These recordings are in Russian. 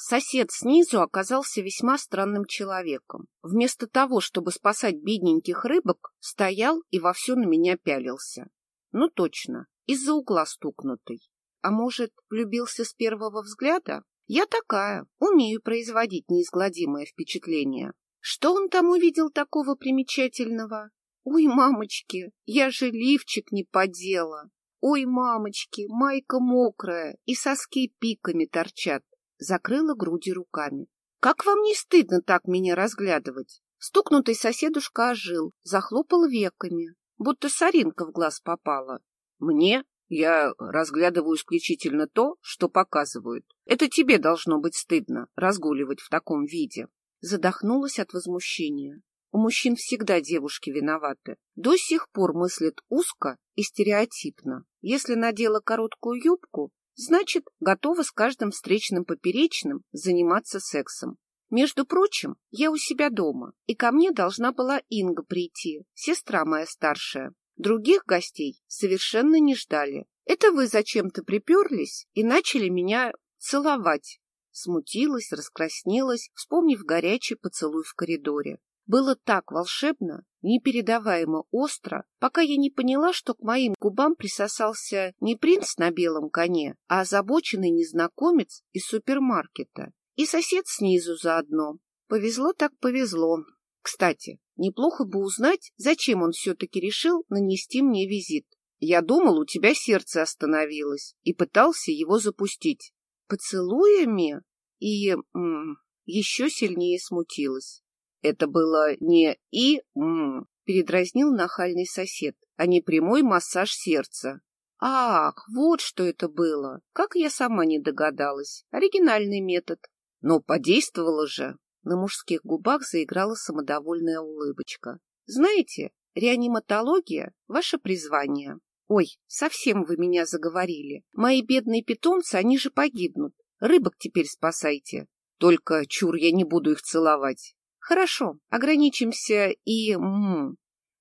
Сосед снизу оказался весьма странным человеком. Вместо того, чтобы спасать бедненьких рыбок, стоял и вовсю на меня пялился. Ну точно, из-за угла стукнутый. А может, влюбился с первого взгляда? Я такая, умею производить неизгладимое впечатление. Что он там увидел такого примечательного? Ой, мамочки, я же лифчик не подела. Ой, мамочки, майка мокрая, и соски пиками торчат. Закрыла груди руками. Как вам не стыдно так меня разглядывать? Стукнутый соседушка ожил, захлопал веками, будто соринка в глаз попала. Мне? Я разглядываю исключительно то, что показывают. Это тебе должно быть стыдно разгуливать в таком виде. Задохнулась от возмущения. У мужчин всегда девушки виноваты. До сих пор мыслят узко и стереотипно. Если надела короткую юбку, значит, готова с каждым встречным поперечным заниматься сексом. Между прочим, я у себя дома, и ко мне должна была Инга прийти, сестра моя старшая. Других гостей совершенно не ждали. Это вы зачем-то приперлись и начали меня целовать. Смутилась, раскраснелась, вспомнив горячий поцелуй в коридоре. Было так волшебно, непередаваемо остро, пока я не поняла, что к моим губам присосался не принц на белом коне, а озабоченный незнакомец из супермаркета. И сосед снизу заодно. Повезло так повезло. Кстати, неплохо бы узнать, зачем он все-таки решил нанести мне визит. Я думал, у тебя сердце остановилось, и пытался его запустить. Поцелуями? И м, еще сильнее смутилась. Это было не и м, передразнил нахальный сосед, а не прямой массаж сердца. Ах, вот что это было. Как я сама не догадалась. Оригинальный метод. Но подействовало же. На мужских губах заиграла самодовольная улыбочка. Знаете, реаниматология — ваше призвание. Ой, совсем вы меня заговорили. Мои бедные питомцы, они же погибнут. Рыбок теперь спасайте. Только, чур, я не буду их целовать. Хорошо, ограничимся и... М -м.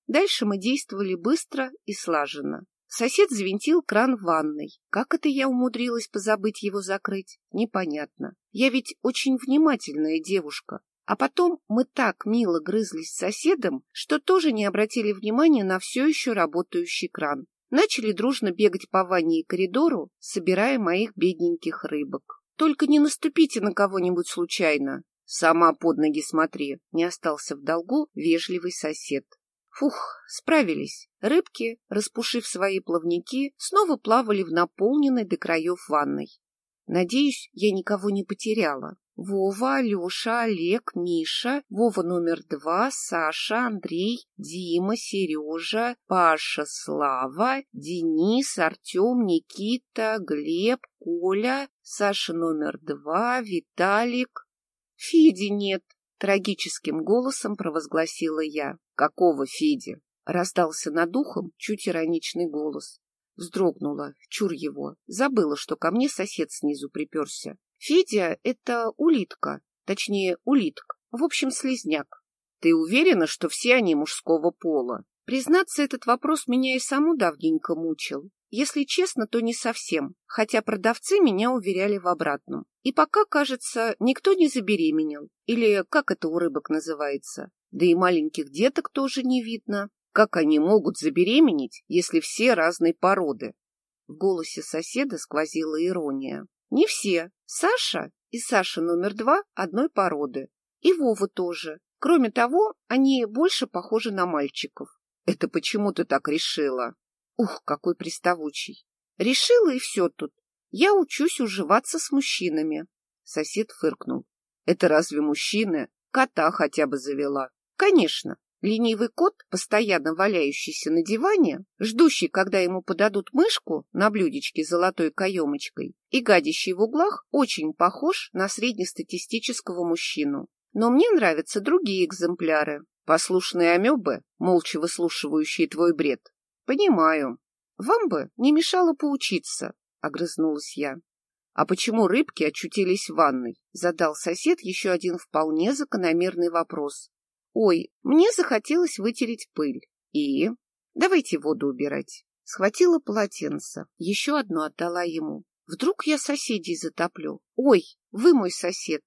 Дальше мы действовали быстро и слаженно. Сосед завинтил кран в ванной. Как это я умудрилась позабыть его закрыть? Непонятно. Я ведь очень внимательная девушка. А потом мы так мило грызлись с соседом, что тоже не обратили внимания на все еще работающий кран. Начали дружно бегать по ванне и коридору, собирая моих бедненьких рыбок. Только не наступите на кого-нибудь случайно. Сама под ноги смотри, не остался в долгу вежливый сосед. Фух, справились. Рыбки, распушив свои плавники, снова плавали в наполненной до краев ванной. Надеюсь, я никого не потеряла. Вова, Алеша, Олег, Миша, Вова номер два, Саша, Андрей, Дима, Сережа, Паша, Слава, Денис, Артем, Никита, Глеб, Коля, Саша номер два, Виталик, Феди нет, трагическим голосом провозгласила я. Какого Феди? Раздался над ухом чуть ироничный голос. Вздрогнула, чур его, забыла, что ко мне сосед снизу приперся. Федя — это улитка, точнее, улитка, в общем, слезняк. Ты уверена, что все они мужского пола? Признаться, этот вопрос меня и саму давненько мучил. Если честно, то не совсем, хотя продавцы меня уверяли в обратном. И пока, кажется, никто не забеременел, или как это у рыбок называется. Да и маленьких деток тоже не видно. Как они могут забеременеть, если все разной породы? В голосе соседа сквозила ирония. Не все. Саша и Саша номер два одной породы. И Вова тоже. Кроме того, они больше похожи на мальчиков. Это почему ты так решила? Ух, какой приставучий. Решила и все тут. Я учусь уживаться с мужчинами. Сосед фыркнул. Это разве мужчины? Кота хотя бы завела. Конечно. Ленивый кот, постоянно валяющийся на диване, ждущий, когда ему подадут мышку на блюдечке с золотой каемочкой и гадящий в углах, очень похож на среднестатистического мужчину. Но мне нравятся другие экземпляры. Послушные амебы, молча выслушивающие твой бред, Понимаю. Вам бы не мешало поучиться, огрызнулась я. А почему рыбки очутились в ванной? Задал сосед еще один вполне закономерный вопрос. Ой, мне захотелось вытереть пыль. И? Давайте воду убирать. Схватила полотенце, еще одно отдала ему. Вдруг я соседей затоплю? Ой, вы мой сосед.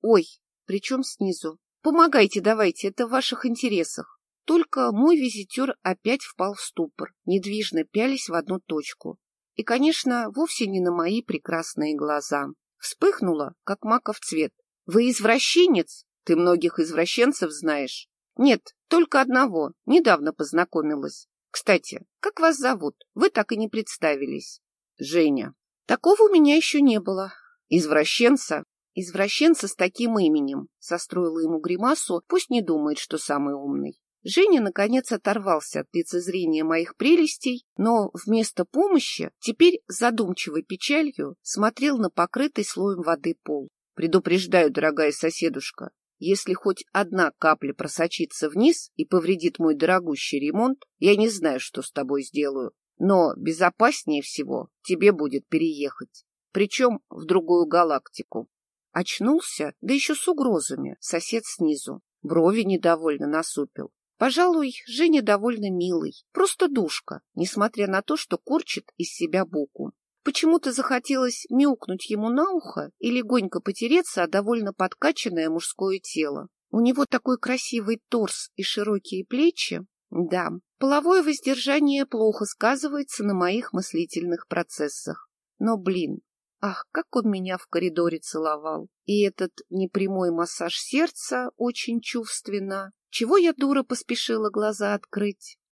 Ой, причем снизу. Помогайте давайте, это в ваших интересах. Только мой визитер опять впал в ступор, недвижно пялись в одну точку. И, конечно, вовсе не на мои прекрасные глаза. Вспыхнула, как маков цвет. Вы извращенец? Ты многих извращенцев знаешь? Нет, только одного. Недавно познакомилась. Кстати, как вас зовут? Вы так и не представились. Женя. Такого у меня еще не было. Извращенца? Извращенца с таким именем. Состроила ему гримасу, пусть не думает, что самый умный. Женя, наконец, оторвался от лицезрения моих прелестей, но вместо помощи теперь задумчивой печалью смотрел на покрытый слоем воды пол. Предупреждаю, дорогая соседушка, если хоть одна капля просочится вниз и повредит мой дорогущий ремонт, я не знаю, что с тобой сделаю. Но безопаснее всего тебе будет переехать. Причем в другую галактику. Очнулся, да еще с угрозами, сосед снизу. Брови недовольно насупил. Пожалуй, Женя довольно милый, просто душка, несмотря на то, что корчит из себя буку. Почему-то захотелось мяукнуть ему на ухо и легонько потереться о довольно подкачанное мужское тело. У него такой красивый торс и широкие плечи. Да, половое воздержание плохо сказывается на моих мыслительных процессах. Но, блин, ах, как он меня в коридоре целовал. И этот непрямой массаж сердца очень чувственно. Чего я, дура, поспешила глаза открыть?